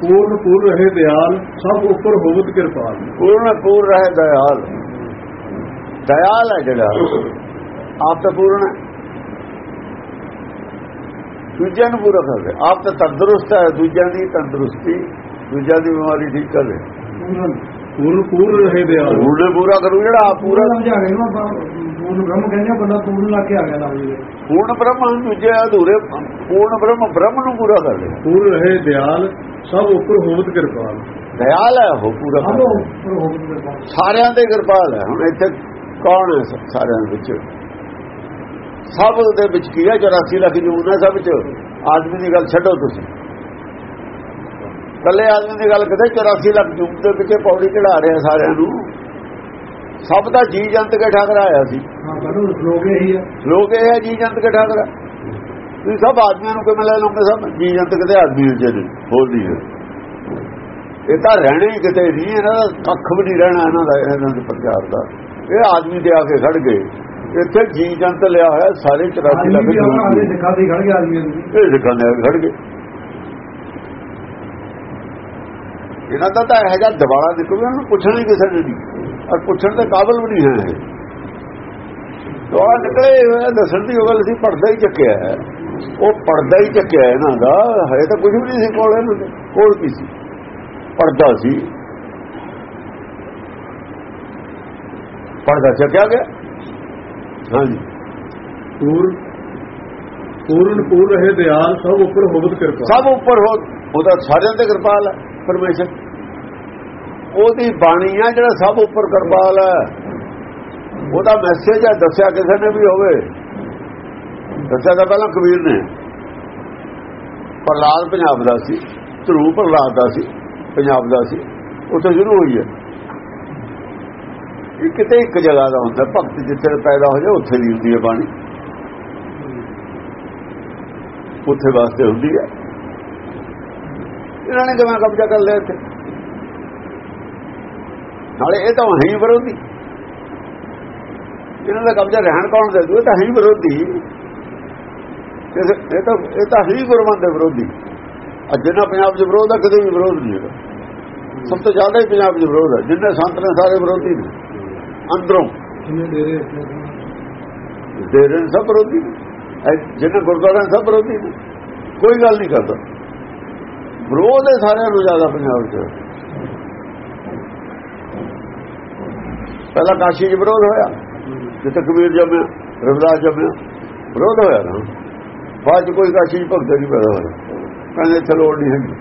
ਪੂਰਨ ਪੂਰ ਰਹੇ ਦਿਆਲ ਸਭ ਉੱਪਰ ਹੋਵਤ ਕਿਰਪਾਲ। ਪੂਰਨ ਪੂਰ ਰਹੇ ਦਇਆਲ ਦਇਆਲ ਹੈ ਜਿਹੜਾ। ਆਪ ਤਾਂ ਪੂਰਨ ਹੈ। ਦੂਜਿਆਂ ਨੂੰ ਪੂਰਾ ਕਰਦੇ। ਆਪ ਤਾਂ ਤੰਦਰੁਸਤ ਹੈ। ਦੂਜਿਆਂ ਦੀ ਤੰਦਰੁਸਤੀ ਦੂਜਿਆਂ ਦੀ ਬਿਮਾਰੀ ਠੀਕ ਕਰ ਪੂਰਨ ਪੂਰ ਰਹੇ ਦਿਆਲ। ਉਹਨੇ ਪੂਰਾ ਕਰੂ ਜਿਹੜਾ ਆਪ ਪੂਰਾ ਪੂਰਾ ਸਮਝਾ ਗਏ ਨੂੰ ਪੂਰਨ ਬ੍ਰਹਮ ਕਹਿੰਦੇ ਬੰਦਾ ਪੂਰਨ ਲਾ ਕੇ ਆ ਗਿਆ ਨਾਲ ਜੀ ਪੂਰਨ ਬ੍ਰਹਮ ਦੂਜੇ ਅਧੂਰੇ ਪੂਰਨ ਬ੍ਰਹਮ ਬ੍ਰਹਮ ਨੂੰ ਪੂਰਾ ਕਰ ਰਿਹਾ ਪੂਰ ਰਹੇ ਦਿਆਲ ਸਭ ਉੱਪਰ ਹੋਵਤ ਕਿਰਪਾਲ। ਦਇਆਲ ਹੈ ਉਹ ਪੂਰਾ ਸਾਰਿਆਂ ਤੇ ਕਿਰਪਾਲ ਹੈ। ਹੁਣ ਇੱਥੇ ਕੌਣ ਹੈ ਸਾਰਿਆਂ ਦੇ ਵਿੱਚ? ਸਭ ਦੇ ਵਿੱਚ ਕੀ ਹੈ? 84 ਲੱਖ ਜੂਨ ਹੈ ਸਭ ਚ ਆਦਮੀ ਦੀ ਗੱਲ ਛੱਡੋ ਤੁਸੀਂ। ਕੱਲੇ ਆਦਮੀ ਦੀ ਗੱਲ ਕਿਤੇ 84 ਲੱਖ ਜੂਨ ਦੇ ਵਿੱਚ ਪੌੜੀ ਚੜਾ ਰਿਹਾ ਸਾਰਿਆਂ ਨੂੰ। ਸਭ ਦਾ ਜੀ ਜੰਤ ਕੇ ਠਾਕਰਾ ਆਇਆ ਸੀ। ਹਾਂ ਕਹਿੰਦੇ ਲੋਕ ਇਹੀ ਆ। ਲੋਕ ਇਹ ਹੈ ਜੀ ਜੰਤ ਕੇ ਠਾਕਰਾ। ਤੁਸੀਂ ਸਭ ਆਦਮੀਆਂ ਨੂੰ ਕਿਵੇਂ ਲੈ ਲਓਗੇ ਸਭ? ਜੀ ਜੰਤ ਕਿਤੇ ਆਦਮੀ ਹੁੰਦੇ ਨੇ ਹੋਰ ਨਹੀਂ ਹੈ। ਇਹ ਤਾਂ ਰਹਿਣੇ ਹੀ ਕਿਤੇ ਨਹੀਂ ਇਹਨਾਂ ਦਾ ਕੱਖ ਵੀ ਨਹੀਂ ਰਹਿਣਾ ਇਹਨਾਂ ਦਾ ਇਹਨਾਂ ਦੇ ਪ੍ਰਚਾਰ ਦਾ। ਇਹ ਆਦਮੀ ਤੇ ਆ ਕੇ ਖੜ ਗਏ। ਇੱਥੇ ਜੀ ਜੰਤ ਲਿਆ ਹੋਇਆ ਸਾਰੇ 84 ਲੱਖ ਆਦਮੀ ਵੀ ਆਪਾਂ ਆਦੇ ਜੂਨ ਸਿੱਖਾ ਦੀ ਖੜ ਨੂੰ ਇਹ ਦੇ ਖੜ ਗਏ। ਇਹਨਾਂ ਦਾ ਤਾਂ ਇਹ ਜਿਹਾ ਦਿਵਾਲਾ ਨਿਕਲੂਗਾ ਉਹਨੂੰ ਪੁੱਛਣਾ ਹੀ ਕਿਸੇ ਨੇ ਨਹੀਂ। ਔਰ ਪੁੱਛਣ ਦੇ ਕਾਬਲ ਵੀ ਨਹੀਂ ਹੈ ਇਹ। ਦੁਆ ਨਿਕਲੇ ਹੋਇਆ ਦੱਸਣ ਦੀ ਗੱਲ ਸੀ ਪਰਦਾ ਹੀ ਚੱਕਿਆ ਹੈ। ਉਹ ਪਰਦਾ ਹੀ ਚੱਕਿਆ ਇਹਨਾਂ ਦਾ ਹਜੇ ਤਾਂ ਕੁਝ ਵੀ ਨਹੀਂ ਸੀ ਕੋਲ ਇਹਨਾਂ ਦੇ ਕੋਲ ਕੀ ਸੀ? ਪਰਦਾ ਸੀ। ਪਰਦਾ ਚੱਕਿਆ ਗਿਆ? ਹਾਂਜੀ। ਪੂਰ ਪੂਰਨ ਪੂਰ ਰਹੇ ਦਿਆਲ ਸਭ ਉੱਪਰ ਹੋਵਤ ਕਿਰਪਾਲ ਸਭ ਉੱਪਰ ਹੋ ਉਹਦਾ ਸਾਰਿਆਂ ਤੇ ਕਿਰਪਾਲ ਹੈ ਪਰਮੇਸ਼ਰ। ਉਹਦੀ ਬਾਣੀ ਹੈ ਜਿਹੜਾ ਸਭ ਉੱਪਰ ਕਿਰਪਾਲ ਹੈ। ਉਹਦਾ ਮੈਸੇਜ ਹੈ ਦੱਸਿਆ ਕਿਸੇ ਨੇ ਵੀ ਹੋਵੇ। ਦੱਸਿਆ ਤਾਂ ਪਹਿਲਾਂ ਕਬੀਰ ਨੇ। ਪ੍ਰਲਾਦ ਪੰਜਾਬ ਦਾ ਸੀ, ਧਰੂ ਪ੍ਰਲਾਦ ਦਾ ਸੀ, ਪੰਜਾਬ ਦਾ ਸੀ, ਉੱਥੇ ਸ਼ੁਰੂ ਹੋਈ ਹੈ। ਇਹ ਕਿਤੇ ਇੱਕ ਜਗ੍ਹਾ ਦਾ ਹੁੰਦਾ, ਭਗਤ ਜਿੱਥੇ ਪੈਦਾ ਹੋ ਜਾਏ, ਉੱਥੇ ਦੀ ਹੁੰਦੀ ਹੈ ਬਾਣੀ। ਉੱਥੇ ਵਾਸਤੇ ਹੁੰਦੀ ਹੈ। ਇਹਨਾਂ ਨੇ ਕਿਵੇਂ ਕਬਜ਼ਾ ਕਰ ਲਿਆ ਇੱਥੇ। ਨਾਲੇ ਇਹ ਤਾਂ ਹੈ ਵਿਰੋਧੀ। ਇਹਨਾਂ ਦਾ ਕਬਜ਼ਾ ਰਹਿਣ ਕੌਣ ਦੇ ਦੂ? ਇਹ ਤਾਂ ਹੈ ਵਿਰੋਧੀ। ਇਹ ਤਾਂ ਇਹ ਤਾਂ ਹੈ ਗੁਰਮਤਿ ਦੇ ਵਿਰੋਧੀ। ਅੱਜ ਜਿੰਨਾ ਪੰਜਾਬ 'ਚ ਵਿਰੋਧ ਹੈ ਕਦੇ ਵੀ ਵਿਰੋਧ ਨਹੀਂ ਹੈਗਾ। ਸਭ ਤੋਂ ਜ਼ਿਆਦਾ ਹੀ ਪੰਜਾਬ 'ਚ ਵਿਰੋਧ ਹੈ ਜਿੰਨੇ ਸੰਤ ਨੇ ਸਾਰੇ ਵਿਰੋਧੀ ਨੇ। ਅੰਦਰੋਂ। ਡੇਰੇ ਸਭ ਵਿਰੋਧੀ ਨੇ। ਜਿੰਨੇ ਗੁਰਦੁਆਰੇ ਸਭ ਵਿਰੋਧੀ ਨੇ। ਕੋਈ ਗੱਲ ਨਹੀਂ ਕਰਦਾ। ਵਿਰੋਧ ਹੈ ਸਾਰਿਆਂ ਨੂੰ ਜ਼ਿਆਦਾ ਪੰਜਾਬ 'ਚ। ਪਹਿਲਾਂ ਕਾਸ਼ੀ 'ਚ ਵਿਰੋਧ ਹੋਇਆ। ਜਿੱਥੇ ਕਬੀਰ ਜੰਮਿਆ ਰਵਿਦਾਸ ਜੰਮਿਆ। ਵਿਰੋਧ ਹੋਇਆ ਨਾ। ਬਾਅਦ 'ਚ ਕੋਈ ਕਾਸ਼ੀ ਭਗਤ ਨਹੀਂ ਪੈਦਾ ਹੋਇਆ ਕਹਿੰਦੇ ਇੱਥੇ ਲੋੜ ਨਹੀਂ ਹੈਗੀ।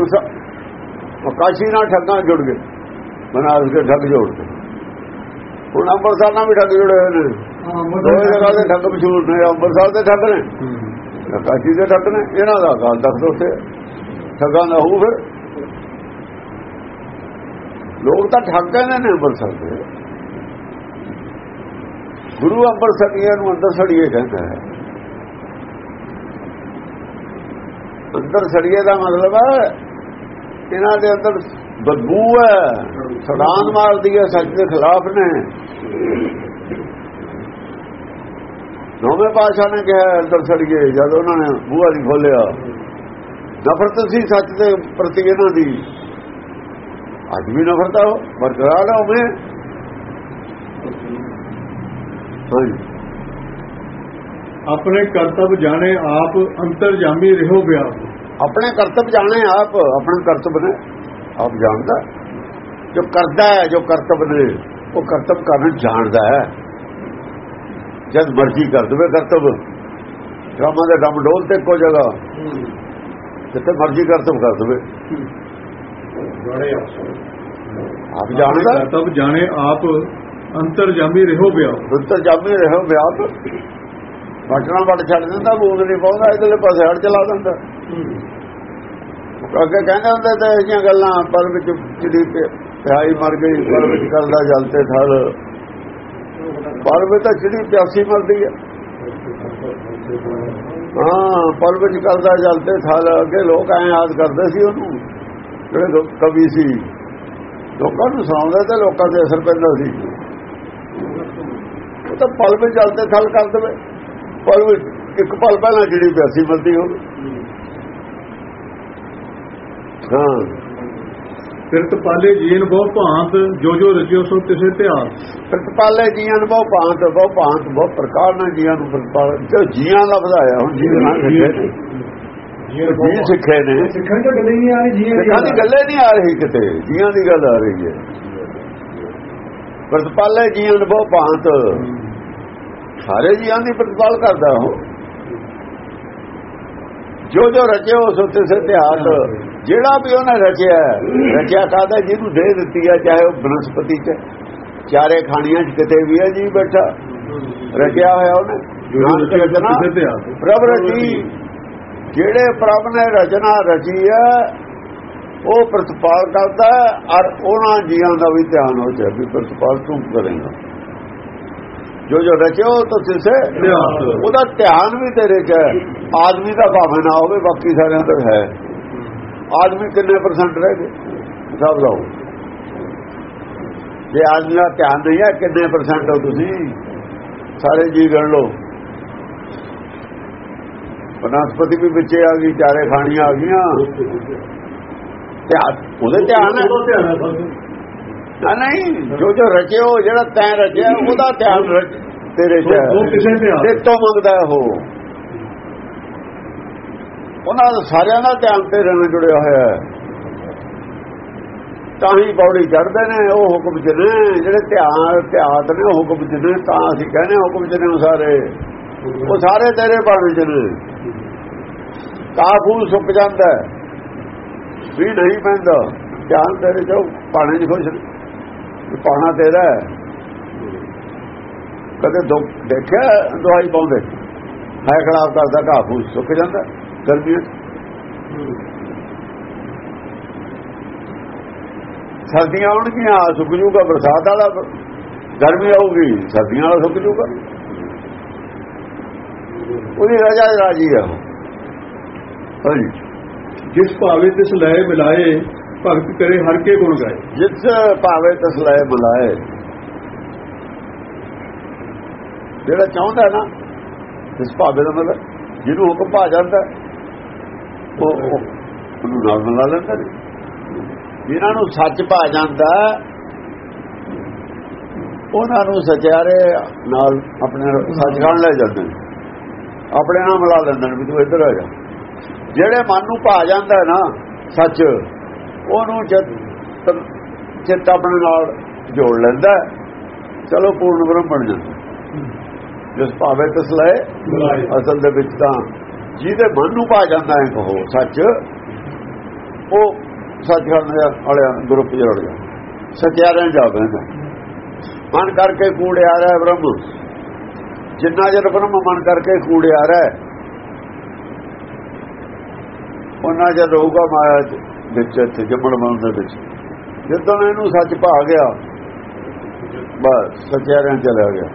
ਉਸ ਕਾਸ਼ੀ ਨਾਲ ਠੱਗਾਂ ਜੁੜ ਗਏ। ਬਨਾਰਸ ਦੇ ਠੱਗ ਜੋੜ ਕੇ ਹੁਣ ਅੰਮ੍ਰਿਤਸਰ ਨਾਲ ਵੀ ਠੱਗ ਜੁੜੇ ਹੋਏ ਨੇ। ਹਾਂ ਦੋਵੇਂ ਜਗ੍ਹਾ ਦੇ ਠੱਗ ਮਸ਼ਹੂਰ ਨੇ। ਅੰਮ੍ਰਿਤਸਰ ਦੇ ਠੱਗ ਨੇ। ਕਾਸ਼ੀ ਦੇ ਠੱਗ ਨੇ। ਇਹਨਾਂ ਦਾ ਅਕਾਲ ਤਖਤ ਉੱਥੇ। ਠੱਗਾਂ ਦਾ ਹੋਊ ਫਿਰ। ਲੋਕ ਤਾਂ ਠੱਗ ਕਹਿੰਦੇ ਨੇ ਅੰਮ੍ਰਿਤਸਰ ਦੇ। ਗੁਰੂ ਅੰਮ੍ਰਿਤਸਰੀਆਂ ਨੂੰ ਅੰਦਰ ਸੜੀਏ ਕਹਿੰਦਾ ਹੈ। ਅੰਦਰ ਸੜੀਏ ਦਾ ਮਤਲਬ ਹੈ, ਇਹਨਾਂ ਦੇ ਅੰਦਰ ਬਦਬੂ ਹੈ, ਸੜਾਨ ਮਾਰਦੀ ਹੈ, ਸੱਚ ਦੇ ਖਿਲਾਫ ਨੇ। ਨੌਵੇਂ ਪਾਸ਼ਾ ਨੇ ਕਿਹਾ, ਅੰਦਰ ਸੜੀਏ, ਜਦ ਉਹਨਾਂ ਨੇ ਬੂਹਾ ਨਹੀਂ ਖੋਲਿਆ ਨਫ਼ਰਤ ਸੀ ਸੱਚ ਦੇ ਪ੍ਰਤੀ ਇਹਨਾਂ ਦੀ। ਅੱਜ ਵੀ ਨਫ਼ਰਤ ਹੈ ਉਹ ਬਰਕਰਾਰ ਹੈ ਉਵੇਂ ਹਾਂਜੀ ਆਪਣੇ ਕਰਤੱਵ ਜਾਣੇ ਆਪ ਅੰਤਰ ਜਾਮੀ ਰਹੋ ਬਿਆਪ ਆਪਣੇ ਕਰਤੱਵ ਜਾਣੇ ਆਪ ਆਪਣੇ ਕਰਤੱਵ ਨੇ ਆਪ ਜਾਣਦਾ। ਜੋ ਕਰਦਾ ਹੈ ਜੋ ਕਰਤੱਵ ਨੇ ਉਹ ਕਰਤੱਵ ਕਰਨ ਜਾਣਦਾ ਹੈ। ਜਦ ਮਰਜ਼ੀ ਕਰ ਦਵੇ ਕਰਤੱਵ। ਡਰਾਮਾ ਦੇ ਡਮ ਡੋਲ ਤੇ ਇੱਕੋ ਜਗ੍ਹਾ। ਜਿੱਥੇ ਮਰਜ਼ੀ ਕਰਤੱਵ ਕਰ ਦਵੇ। ਆਪ। ਜਾਣਦਾ। ਕਰਤੱਵ ਜਾਣੇ ਆਪ ਅੰਤਰ ਜਾਮੀ ਰਹੋ ਬਿਆਪ ਅੰਤਰ ਜਾਮੀ ਰਹੋ ਵਿਆਪ ਬਟਣਾ ਵੱਟ ਛੱਡ ਦਿੰਦਾ, ਬੂਦ ਨਹੀਂ ਪਾਉਂਦਾ ਇਧਰਲੇ ਪਾਸੇ ਹੜ ਚਲਾ ਦਿੰਦਾ। ਅੱਗੇ ਕਹਿੰਦੇ ਹੁੰਦੇ ਤੇ ਇਹ ਜਿਹੀਆਂ ਗੱਲਾਂ, ਪਰ ਵਿੱਚ ਜਿਹੜੀ ਪਿਆਈ ਮਰ ਗਈ, ਪਰ ਵਿੱਚ ਕਰਦਾ ਜਲ ਤੇ ਥਲ। ਪਰ ਵਿੱਚ ਤਾਂ ਜਿਹੜੀ ਪਿਆਸੀ ਮਰਦੀ ਹੈ ਹਾਂ, ਪਰ ਵਿੱਚ ਕਰਦਾ ਜਲ ਤੇ ਥਲ। ਅੱਗੇ ਲੋਕ ਐ ਯਾਦ ਕਰਦੇ ਸੀ ਉਹਨੂੰ, ਜਿਹੜੇ ਕਵੀ ਸੀ। ਲੋਕਾਂ ਨੂੰ ਸੁਣਾਉਂਦੇ ਤੇ ਲੋਕਾਂ ਤੇ ਅਸਰ ਪੈਂਦਾ ਸੀ। ਉਹ ਤਾਂ ਪਲ ਵਿੱਚ ਜਲ ਤੇ ਥਲ ਕਰ ਦੇਵੇ। ਪਲ ਵਿੱਚ ਇੱਕ ਪਲ ਪਹਿਲਾਂ ਜਿਹੜੀ ਪਿਆਸੀ ਮਿਲਦੀ ਹੋਵੇ ਹਾਂ। ਫਿਰਤ ਪਾਲੇ ਜੀਨ ਬਹੁ ਭਾਂਤ ਜੋ ਜੋ ਰਚਿਓ ਸੋ ਤਿਸੇ ਧਿਆਨ। ਪ੍ਰਤਪਾਲੇ ਜੀਆਂ ਨੂੰ ਬਹੁ ਭਾਂਤ ਬਹੁ ਭਾਂਤ ਬਹੁ ਪ੍ਰਕਾਰ ਨਾਲ ਜੀਆਂ ਨੂੰ ਪ੍ਰਤਪਾਲ ਜੋ ਜੀਆਂ ਦਾ ਵਧਾਇਆ ਹੁਣ ਜੀਵ ਨਾਲ ਸਿੱਖੇ ਨੇ। ਜੀ ਸਿੱਖੇ ਨੇ। ਸਿੱਖਣ ਤੋਂ ਗੱਲੇ ਨਹੀਂ ਆ ਰਹੀ ਜੀ ਸਿੱਖਾਂ ਦੀ ਗੱਲੇ ਨਹੀਂ ਆ ਰਹੀ ਕਿਤੇ। ਜੀਆਂ ਦੀ ਗੱਲ ਆ ਰਹੀ ਹੈ। ਪ੍ਰਤਪਾਲੇ ਜੀਆਂ ਨੂੰ ਬਹੁ ਭਾਂਤ। ਸਾਰੇ ਜੀਆਂ ਦੀ ਪ੍ਰਤਪਾਲ ਕਰਦਾ ਉਹ ਜੋ ਜੋ ਰਚਿਓ ਸੋ ਤਿਸੇ ਧਿਆਨ ਜਿਹੜਾ ਵੀ ਉਹਨੇ ਰਚਿਆ ਹੈ, ਰਚਿਆ ਕਾਹਦਾ ਜਿਹਨੂੰ ਦੇ ਦਿੱਤੀ ਹੈ ਚਾਹੇ ਉਹ ਬਨਸਪਤੀ ਚ ਚਾਰੇ ਖਾਣੀਆਂ ਚ ਕਿਤੇ ਵੀ ਹੈ ਜੀ ਬੈਠਾ। ਰਚਿਆ ਹੋਇਆ ਉਹਨੇ। ਰਚਨਾ। ਪ੍ਰਭ ਰਚੀ। ਜਿਹੜੇ ਪ੍ਰਭ ਨੇ ਰਚਨਾ ਰਚੀ ਹੈ ਉਹ ਪ੍ਰਤਪਾਲ ਕਰਦਾ ਹੈ ਔਰ ਉਹਨਾਂ ਜੀਆਂ ਦਾ ਵੀ ਧਿਆਨ ਹੋ ਵੀ ਪ੍ਰਤਪਾਲ ਤੂੰ ਕਰੇਗਾ। ਜੋ ਜੋ ਰਚਿਓ ਤਾਂ ਧਿਆਨ। ਉਹਦਾ ਧਿਆਨ ਵੀ ਤੇਰੇ ਚ ਹੈ। ਆਦਮੀ ਦਾ ਭਾਵੇਂ ਨਾ ਹੋਵੇ ਬਾਕੀ ਸਾਰਿਆਂ ਦਾ ਹੈ। ਆਦਮੀ ਕਿੰਨੇ ਪਰਸੈਂਟ ਰਹਿ ਗਏ? ਹਿਸਾਬ ਲਾਓ ਜੇ ਆਦਮੀ ਦਾ ਧਿਆਨ ਨਹੀਂ ਹੈ ਕਿੰਨੇ ਪਰਸੈਂਟ ਹੋ ਤੁਸੀਂ? ਸਾਰੇ ਜੀ ਗਣ ਲਓ। ਬਨਸਪਤੀ ਵੀ ਵਿੱਚੇ ਆ ਗਈ ਚਾਰੇ ਖਾਣੀਆਂ ਆ ਗਈਆਂ। ਧਿਆਨ ਉਹਦੇ ਧਿਆਨ ਹੈ ਨਹੀਂ ਜੋ ਜੋ ਰਚਿਓ ਜਿਹੜਾ ਤੈਂ ਰਚਿਆ ਉਹਦਾ ਧਿਆਨ ਤੇਰੇ ਚ। ਤੇ ਤੋਂ ਮੰਗਦਾ ਹੈ ਉਹ ਉਹਨਾਂ ਦਾ ਸਾਰਿਆਂ ਦਾ ਧਿਆਨ ਤੇਰੇ ਨਾਲ ਜੁੜਿਆ ਹੋਇਆ ਹੈ। ਤਾਂ ਹੀ ਪੌੜੀ ਚੜਦੇ ਨੇ ਉਹ ਹੁਕਮ ਚ ਨੇ ਜਿਹੜੇ ਧਿਆਨ ਧਿਆਤ ਨੇ ਉਹ ਹੁਕਮ ਚ ਨੇ ਤਾਂ ਅਸੀਂ ਕਹਿੰਦੇ ਹੁਕਮ ਚ ਨੇ ਉਹ ਸਾਰੇ। ਉਹ ਸਾਰੇ ਤੇਰੇ ਬਾਣੇ ਚ ਨੇ। ਕਾਫੂ ਸੁੱਕ ਜਾਂਦਾ ਵੀ ਨਹੀਂ ਪੈਂਦਾ। ਧਿਆਨ ਤੇਰੇ ਚ ਪਾਣੇ ਚ ਖੁਸ਼ ਨੇ ਪਾਣਾ ਤੇਰਾ ਕਦੇ ਦੁੱਖ ਦੇਖਿਆ ਦਵਾਈ ਪਾਉਂਦੇ? ਹੈ ਖਰਾਬ ਕਰਦਾ ਕਾਫੂ ਸੁੱਕ ਜਾਂਦਾ ਗਰਮੀਆਂ ਸਰਦੀਆਂ ਆਉਣਗੀਆਂ ਸੁੱਕ ਜੂਗਾ ਬਰਸਾਤ ਵਾਲਾ ਗਰਮੀ ਆਊਗੀ, ਸਰਦੀਆਂ ਵਾਲਾ ਸੁੱਕ ਜੂਗਾ ਉਹਦੀ ਰਜਾ ਰਾਜੀ ਆ ਹਾਂਜੀ। ਜਿਸ ਭਾਵੇ ਤਿਸ ਲਏ ਮਿਲਾਏ ਭਗਤ ਕਰੇ ਹਰ ਕੇ ਗੁਣ ਗਾਏ ਜਿਸ ਭਾਵੇ ਤਸਲਾਏ ਬੁਲਾਏ। ਜਿਹੜਾ ਚਾਹੁੰਦਾ ਨਾ, ਇਸ ਭਾਵੇ ਦਾ ਮਤਲਬ, ਜਿਹਨੂੰ ਹੁਕਮ ਭਾ ਜਾਂਦਾ, ਉਹ ਉਹਨੂੰ ਨਾਲ ਮਿਲਾ ਲੈਂਦਾ ਨੇ। ਨੂੰ ਸੱਚ ਭਾ ਜਾਂਦਾ, ਉਹਨਾਂ ਨੂੰ ਸਚਿਆਰੇ ਨਾਲ ਆਪਣੇ ਸੱਚਖੰਡ ਲੈ ਜਾਂਦੇ ਨੇ। ਆਪਣੇ ਨਾਲ ਮਿਲਾ ਲੈਂਦੇ ਨੇ ਵੀ ਤੂੰ ਇੱਧਰ ਆ ਜਾ। ਜਿਹੜੇ ਮਨ ਨੂੰ ਭਾ ਜਾਂਦਾ ਨਾ, ਸੱਚ ਉਹਨੂੰ ਚਿੱਤ ਚਿੱਤ ਆਪਣੇ ਨਾਲ ਜੋੜ ਲੈਂਦਾ। ਚਲੋ ਪੂਰਨ ਬ੍ਰਹਮ ਬਣ ਜਾਂਦਾ ਜਿਸ ਭਾਵੇਂ ਤਸਲੇ ਮਿਲਾਏ ਅਸਲ ਦੇ ਵਿੱਚ ਤਾਂ ਜਿਹਦੇ ਮਨ ਨੂੰ ਭਾ ਜਾਂਦਾ ਹੈ ਕਹੋ ਸੱਚ ਉਹ ਸੱਚਖੰਡ ਦੇ ਵਾਲਿਆਂ ਗਰੁੱਪ ਜੁੜ ਗਿਆ ਸਚਿਆਰਿਆਂ ਜਾ ਬੈਂਦਾ ਮਨ ਕਰਕੇ ਕੂੜਿਆ ਰਿਹਾ ਬ੍ਰਹਮ। ਜਿੰਨਾ ਜਰ ਬ੍ਰਹਮ ਮਨ ਕਰਕੇ ਕੂੜਿਆ ਰਿਹਾ ਉਹਨਾਂ ਜਰ ਰਹੂਗਾ ਮਾਇਆ ਚ। ਵਿੱਚ, ਇੱਥੇ ਜੰਮਣ ਮਨ ਦੇ ਵਿੱਚ। ਜਦੋਂ ਇਹਨੂੰ ਸੱਚ ਭਾ ਗਿਆ, ਬਸ ਸਚਿਆਰਿਆਂ ਚਲਾ ਗਿਆ।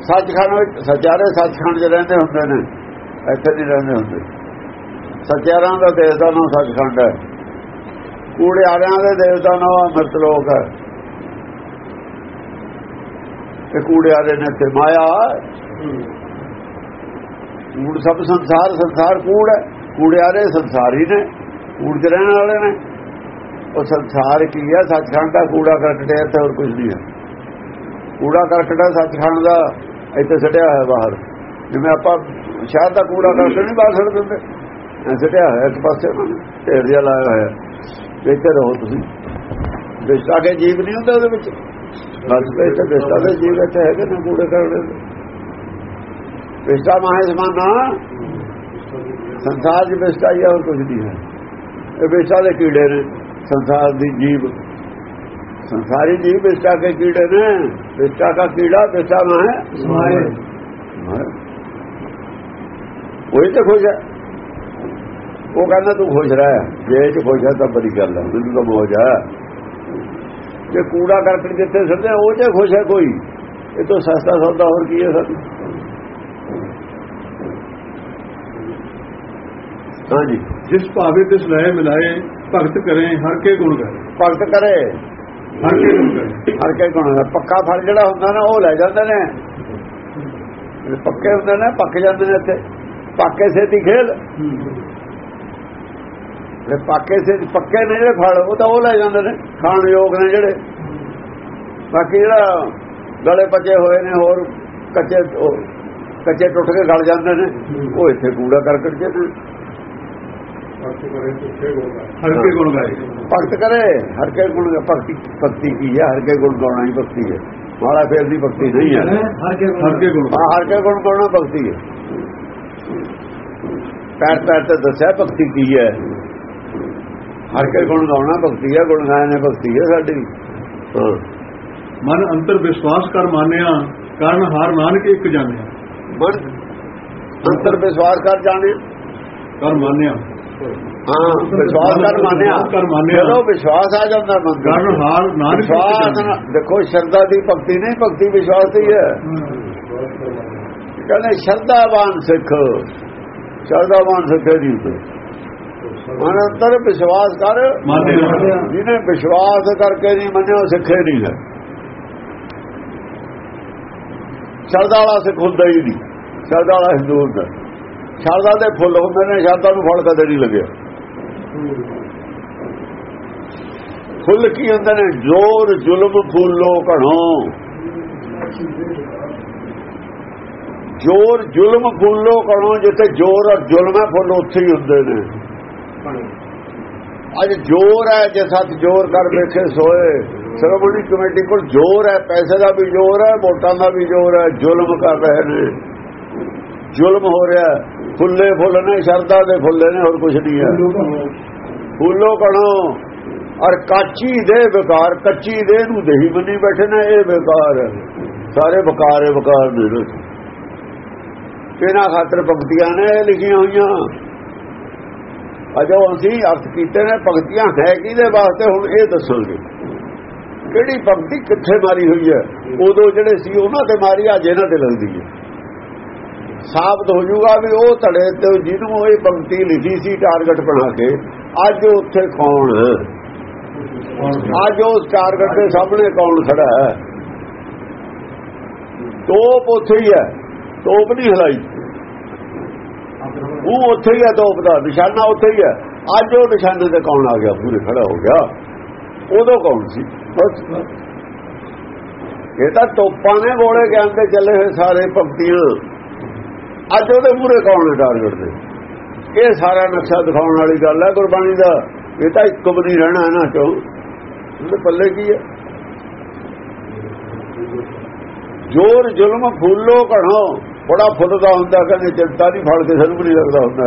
ਸੱਚਖੰਡ ਵਿੱਚ, ਸਚਿਆਰੇ ਸੱਚਖੰਡ 'ਚ ਰਹਿੰਦੇ ਹੁੰਦੇ ਨੇ, ਇੱਥੇ ਨਹੀਂ ਰਹਿੰਦੇ ਹੁੰਦੇ। ਸਚਿਆਰਾਂ ਦਾ ਦੇਸ਼ ਦਾ ਨਾਮ ਸੱਚਖੰਡ ਹੈ। ਕੂੜਿਆਰਿਆਂ ਦੇ ਦੇਸ਼ ਦਾ ਨਾਮ ਅੰਮ੍ਰਿਤ ਲੋਕ ਹੈ। ਇਹ ਕੂੜਿਆਰੇ ਨੇ ਤੇ ਮਾਇਆ ਕੂੜ ਸਭ ਸੰਸਾਰ ਸੰਸਾਰ ਕੂੜ ਹੈ। ਕੂੜਿਆਰੇ ਸੰਸਾਰੀ ਨੇ। ਕੂੜ 'ਚ ਰਹਿਣ ਵਾਲੇ ਨੇ। ਉਹ ਸੰਸਾਰ ਕੀ ਹੈ ਸੱਚਖੰਡ ਦਾ ਕੂੜਾ ਕਰਕਟ ਹੈ ਤੇ ਹੋਰ ਕੁਝ ਨਹੀਂ ਹੈ ਕੂੜਾ ਕਰਕਟ ਹੈ ਸੱਚਖੰਡ ਦਾ ਇੱਥੇ ਸਟਿਆ ਹੋਇਆ ਬਾਹਰ। ਜਿਵੇਂ ਆਪਾਂ ਸ਼ਾਇਦ ਦਾ ਕੂੜਾ ਕਰਕਟ ਨਹੀਂ ਬਾਹਰ ਛੱਡ ਦਿੰਦੇ। ਐ ਸਟਿਆ ਹੋਇਆ ਇੱਕ ਪਾਸੇ ਉਹਨਾਂ ਨੇ, ਢੇਰ ਜਿਹਾ ਲਾਇਆ ਹੋਇਆ। ਇੱਥੇ ਰਹੋ ਤੁਸੀਂ। ਵਿਸ਼ਾ ਕੇ ਜੀਵ ਨਹੀਂ ਹੁੰਦਾ ਉਹਦੇ ਵਿੱਚ। ਬਸ ਤੇ ਇੱਥੇ ਵਿਸ਼ਾ ਦੇ ਜੀਵ ਇੱਥੇ ਹੈਗੇ ਨੇ ਕੂੜੇ ਕਰੜੇ ਵਿਸ਼ਾ ਮਾਹੇ ਸਮਾਨਾ। ਸੰਸਾਰ ਦੀ ਵਿਸ਼ਾ ਹੀ ਹੈ ਹੋਰ ਕੁਝ ਨਹੀਂ ਹੈ। ਇਹ ਵਿਸ਼ਾ ਦੇ ਕੀੜੇ ਨੇ ਸੰਸਾਰ ਦੀ ਜੀਵ। ਸੰਸਾਰੀ ਜੀਵ ਵਿਸ਼ਾ ਕੇ ਕੀੜੇ ਨੇ ਵਿਸ਼ਾ ਦਾ ਕੀੜਾ ਵਿਸ਼ਾ ਨਾ ਹੈ। ਸਮਾਏ। ਉਹੀ ਤਾਂ ਖੁਸ਼ ਹੈ। ਉਹ ਕਹਿੰਦਾ ਤੂੰ ਖੁਸ਼ ਰਹਿ। ਜੇ ਚ ਖੁਸ਼ ਹੈ ਤਾਂ ਬੜੀ ਗੱਲ ਹੈ ਤੂੰ ਤਾਂ ਮੋਜ ਹੈ। ਜੇ ਕੂੜਾ ਕਰਕਟ ਜਿੱਥੇ ਸਿੱਧੇ ਉਹ ਤੇ ਖੁਸ਼ ਹੈ ਕੋਈ। ਇਹ ਤੋਂ ਸਸਤਾ ਸੌਦਾ ਹੋਰ ਕੀ ਹੈ ਸਾਨੂੰ? ਹਾਂਜੀ। ਜਿਸ ਭਾਵੇ ਤੇ ਲੈ ਮਿਲਾਏ ਭਗਤ ਕਰੇ ਹਰ ਕੇ ਗੁਣ ਗਾਏ। ਭਗਤ ਕਰੇ। ਹਰ ਕੇ ਗੁਣ ਗਾਏ। ਹਰ ਕੇ ਗੁਣ ਗਾਏ। ਪੱਕਾ ਫਲ ਜਿਹੜਾ ਹੁੰਦਾ ਨਾ ਉਹ ਲੈ ਜਾਂਦੇ ਨੇ। ਪੱਕੇ ਹੁੰਦੇ ਨੇ ਪੱਕ ਜਾਂਦੇ ਨੇ ਇੱਥੇ। ਪੱਕੇ ਸੇਤੀ ਖੇਲ ਇਹ ਪੱਕੇ ਸੇ ਪੱਕੇ ਨੇ ਜਿਹੜੇ ਫਲ ਉਹ ਤਾਂ ਉਹ ਲੈ ਜਾਂਦੇ ਨੇ। ਖਾਣ ਯੋਗ ਨੇ ਜਿਹੜੇ। ਬਾਕੀ ਜਿਹੜਾ ਗਲੇ ਪਚੇ ਹੋਏ ਨੇ ਹੋਰ ਕੱਚੇ ਕੱਚੇ ਟੁੱਟ ਕੇ ਗਲ ਜਾਂਦੇ ਨੇ ਉਹ ਇੱਥੇ ਕੂੜਾ ਕਰਕਟ ਜੇ ਨੇ ਹਲਕੇ ਗੁਣ ਗਾਏ ਭਗਤ ਕਰੇ ਹਰ ਕੇ ਗੁਣ ਭਗਤੀ ਭਗਤੀ ਕੀ ਹੈ ਹਰ ਕੇ ਗੁਣ ਗਾਉਣਾ ਹੀ ਭਗਤੀ ਹੈ ਮਾਲਾ ਫੇਰ ਦੀ ਭਗਤੀ ਨਹੀਂ ਹੈ ਹਰ ਕੇ ਹਲਕੇ ਗੁਣ ਹਾਂ ਹਰ ਕੇ ਗੁਣ ਗਾਉਣਾ ਭਗਤੀ ਹੈ ਪੈਰ ਪੈਰ ਤੇ ਦੱਸਿਆ ਭਗਤੀ ਕੀ ਹੈ ਹਰ ਕੇ ਗੁਣ ਗਾਉਣਾ ਭਗਤੀ ਹੈ ਗੁਣ ਗਾਇਨੇ ਭਗਤੀ ਹੈ ਸਾਡੀ ਹਾਂ ਮਨ ਅੰਤਰ ਵਿਸ਼ਵਾਸ ਕਰ ਮਾਨਿਆ ਕਾਰਨ ਹਾਰ ਨਾਨਕ ਇੱਕ ਜਾਣਿਆ ਮਨ ਅੰਤਰ ਵਿਸ਼ਵਾਸ ਕਰ ਜਾਣੇ ਕਰ ਮਾਨਿਆ ਹਾਂ ਵਿਸ਼ਵਾਸ ਕਰ ਮੰਨਿਆ। ਜਦੋਂ ਵਿਸ਼ਵਾਸ ਆ ਜਾਂਦਾ ਮਨ ਹਾਰ ਨਾਨਕ ਵਿਸ਼ਵਾਸ ਦੇਖੋ ਸ਼ਰਧਾ ਦੀ ਭਗਤੀ ਨਹੀਂ ਭਗਤੀ ਵਿਸ਼ਵਾਸ ਦੀ ਹੈ। ਕਹਿੰਦੇ ਸ਼ਰਧਾਵਾਨ ਸਿੱਖ। ਸ਼ਰਧਾਵਾਨ ਸਿੱਖ ਦੀ ਮਨ ਅੰਦਰ ਵਿਸ਼ਵਾਸ ਕਰ। ਜਿਹਨੇ ਵਿਸ਼ਵਾਸ ਕਰਕੇ ਨਹੀਂ ਮੰਨਿਆ ਸਿੱਖੇ ਨਹੀਂ ਹੈ। ਸ਼ਰਧਾ ਵਾਲਾ ਸਿੱਖ ਹੁੰਦਾ ਹੀ ਨਹੀਂ। ਸ਼ਰਧਾ ਵਾਲਾ ਹਿੰਦੂ ਹੁੰਦਾ। ਸ਼ਰਧਾ ਦੇ ਫੁੱਲ ਹੁੰਦੇ ਨੇ ਸ਼ਰਧਾ ਨੂੰ ਫਲ ਕਦੇ ਨਹੀਂ ਲੱਗਿਆ। ਫੁੱਲ ਕੀ ਹੁੰਦੇ ਨੇ? ਜੋਰ, ਜ਼ੁਲਮ, ਫੁੱਲੋ ਘਣੋ। ਜੋਰ, ਜ਼ੁਲਮ, ਫੁੱਲੋ ਘਣੋ, ਜਿੱਥੇ ਜੋਰ ਔਰ ਜ਼ੁਲਮ ਹੈ, ਫੁੱਲ ਉੱਥੇ ਹੀ ਹੁੰਦੇ ਨੇ। ਅੱਜ ਜੋਰ ਹੈ, ਜੇ ਸੱਤ ਜੋਰ ਕਰ ਵੇਖੇ ਸੋਏ, ਸ਼੍ਰੋਮਣੀ ਕਮੇਟੀ ਕੋਲ ਜੋਰ ਹੈ, ਪੈਸੇ ਦਾ ਵੀ ਜੋਰ ਹੈ, ਵੋਟਾਂ ਦਾ ਵੀ ਜੋਰ ਹੈ, ਜ਼ੁਲਮ ਕਰ ਰਹੇ ਨੇ। ਜ਼ੁਲਮ ਹੋ ਰਿਹਾ ਹੈ। ਫੁੱਲੇ ਫੁੱਲ ਨੇ ਸ਼ਰਦਾ ਦੇ ਫੁੱਲੇ ਨੇ ਹੋਰ ਕੁਝ ਨਹੀਂ ਹੈ। ਫੁੱਲੋ ਕਣੋ। ਔਰ ਕਾਚੀ ਦੇ ਵਿਕਾਰ ਕੱਚੀ ਦੇ ਨੂੰ ਦਹੀ ਬੰਨੀ ਬੈਠੇ ਨੇ ਇਹ ਵਿਕਾਰ। ਸਾਰੇ ਵਿਕਾਰ ਹੈ ਵਿਕਾਰ ਨੇ ਇਹਦੇ ਚ। ਇਹਨਾਂ ਖਾਤਰ ਪੰਕਤੀਆਂ ਨੇ ਇਹ ਲਿਖੀਆਂ ਹੋਈਆਂ। ਅਜੋ ਅਸੀਂ ਅਰਥ ਕੀਤੇ ਨੇ ਪੰਕਤੀਆਂ ਹੈ ਕਿਹਦੇ ਵਾਸਤੇ ਹੁਣ ਇਹ ਦੱਸੋਗੇ। ਕਿਹੜੀ ਪੰਕਤੀ ਕਿੱਥੇ ਮਾਰੀ ਹੋਈ ਹੈ? ਉਦੋਂ ਜਿਹੜੇ ਸੀ ਉਹਨਾਂ ਤੇ ਮਾਰੀ ਅੱਜ ਇਹਨਾਂ ਤੇ ਲੱਗਦੀ ਹੈ। ਸਾਬਤ ਹੋ ਜਾਊਗਾ ਵੀ ਉਹ ਧੜੇ ਤੇ ਜਿਹਨੂੰ ਇਹ ਪੰਕਤੀ ਲਿਖੀ ਸੀ ਟਾਰਗੇਟ ਬਣਾ ਕੇ, ਅੱਜ ਉੱਥੇ ਕੌਣ ਅੱਜ ਉਸ ਟਾਰਗੇਟ ਦੇ ਸਾਹਮਣੇ ਕੌਣ ਖੜਾ ਹੈ? ਤੋਪ ਉੱਥੇ ਹੀ ਹੈ। ਤੋਪ ਨਹੀਂ ਹਲਾਈ। ਉਹ ਉੱਥੇ ਹੀ ਹੈ ਤੋਪ ਦਾ, ਨਿਸ਼ਾਨਾ ਉੱਥੇ ਹੀ ਹੈ। ਅੱਜ ਉਹ ਨਿਸ਼ਾਨੇ ਤੇ ਕੌਣ ਆ ਗਿਆ? ਪੂਰੇ ਖੜਾ ਹੋ ਗਿਆ। ਉਦੋਂ ਕੌਣ ਸੀ? ਬਸ। ਇਹ ਤਾਂ ਤੋਪਾਂ ਨੇ ਗੋਲੇ ਗਿਆਨ ਤੇ ਚੱਲੇ ਹੋਏ ਸਾਰੇ ਭਗਤੀਆਂ ਅੱਜ ਉਹਦੇ ਪੂਰੇ ਕੌਣ ਨੇ ਟਾਰਗੇਟ ਦੇ ਇਹ ਸਾਰਾ ਨਕਸ਼ਾ ਦਿਖਾਉਣ ਵਾਲੀ ਗੱਲ ਹੈ ਗੁਰਬਾਣੀ ਦਾ। ਇਹ ਤਾਂ ਇੱਕ ਵੀ ਨਹੀਂ ਰਹਿਣਾ ਇਹਨਾਂ ਚੋਂ। ਉਹਦੇ ਪੱਲੇ ਕੀ ਹੈ? ਜੋਰ ਜ਼ੁਲਮ ਫੁੱਲੋ ਘਣੋ ਬੜਾ ਫੁੱਲਦਾ ਹੁੰਦਾ ਕਹਿੰਦੇ ਚਿੰਤਾ ਨਹੀਂ ਫੜ ਕੇ ਸਾਨੂੰ ਵੀ ਨਹੀਂ ਲੱਗਦਾ ਹੁੰਦਾ।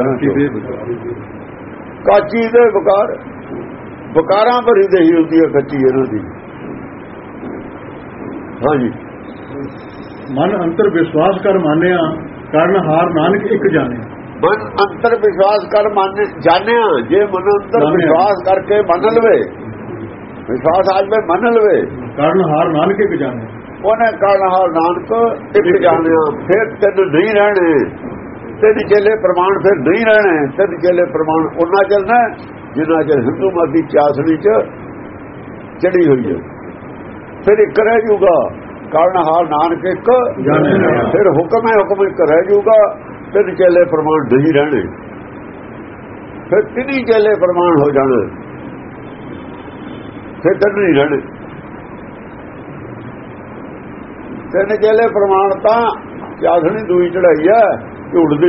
ਕਾਚੀ ਦੇ ਵਿਕਾਰ। ਵਿਕਾਰਾਂ ਭਰੀ ਦੇਹੀ ਹੁੰਦੀ ਹੈ ਕੱਚੀ ਇਹਨਾਂ ਦੀ। ਹਾਂਜੀ। ਮਨ ਅੰਤਰ ਵਿਸ਼ਵਾਸ ਕਰ ਮਾਨਿਆ। ਕਾਰਨ ਹਾਰ ਨਾਨਕ ਇੱਕ ਜਾਣਿਆ ਮਨ ਅੰਤਰ ਵਿਸ਼ਵਾਸ ਕਰ ਮੰਨ ਜਾਣਿਆ ਜੇ ਮਨ ਅੰਤਰ। ਵਿਸ਼ਵਾਸ ਕਰਕੇ ਮੰਨ ਲਵੇ ਵਿਸ਼ਵਾਸ ਅੱਜ ਮੈਂ ਮੰਨ ਲਵੇ। ਕਾਰਨ ਹਾਰ ਨਾਨਕ ਇੱਕ ਜਾਣਿਆ ਉਹਨੇ ਕਾਰਨਹਾਰ ਨਾਨਕ ਇੱਕ ਜਾਣਿਆ ਫਿਰ ਤਿੰਨ ਨਹੀਂ ਰਹਿਣੇ। ਤਿੰਨ ਚੇਲੇ ਪ੍ਰਮਾਣ ਫਿਰ ਨਹੀਂ ਰਹਿਣੇ। ਤਿੰਨ ਚੇਲੇ ਪ੍ਰਮਾਣ ਉਹਨਾਂ ਚੱਲਣਾ ਜਿੰਨਾ ਚਿਰ ਹਿੰਦੂ ਮਤ ਦੀ ਚਾਸਣੀ ਚ ਚੜੀ ਹੋਈ ਹੈ। ਫਿਰ ਇੱਕ ਰਹਿ ਜਾਊਗਾ ਕਾਰਨਹਾਰ ਨਾਨਕ ਇੱਕ। ਫਿਰ ਹੁਕਮ ਹੈ ਹੁਕਮ ਇੱਕ ਰਹਿ ਜਾਊਗਾ ਤਿੰਨ ਚੇਲੇ ਪ੍ਰਮਾਣ ਨਹੀਂ ਰਹਿਣੇ। ਫਿਰ ਤਿੰਨੀ ਚੇਲੇ ਪ੍ਰਮਾਣ ਹੋ ਜਾਣੇ ਫਿਰ ਤਿੰਨ ਨਹੀਂ ਰਹਿਣੇ। ਤਿੰਨ ਚੇਲੇ ਪ੍ਰਮਾਣ ਤਾਂ ਚਾਸਣੀ ਦੂਈ ਚੜਾਈ ਹੈ ਝੂਠ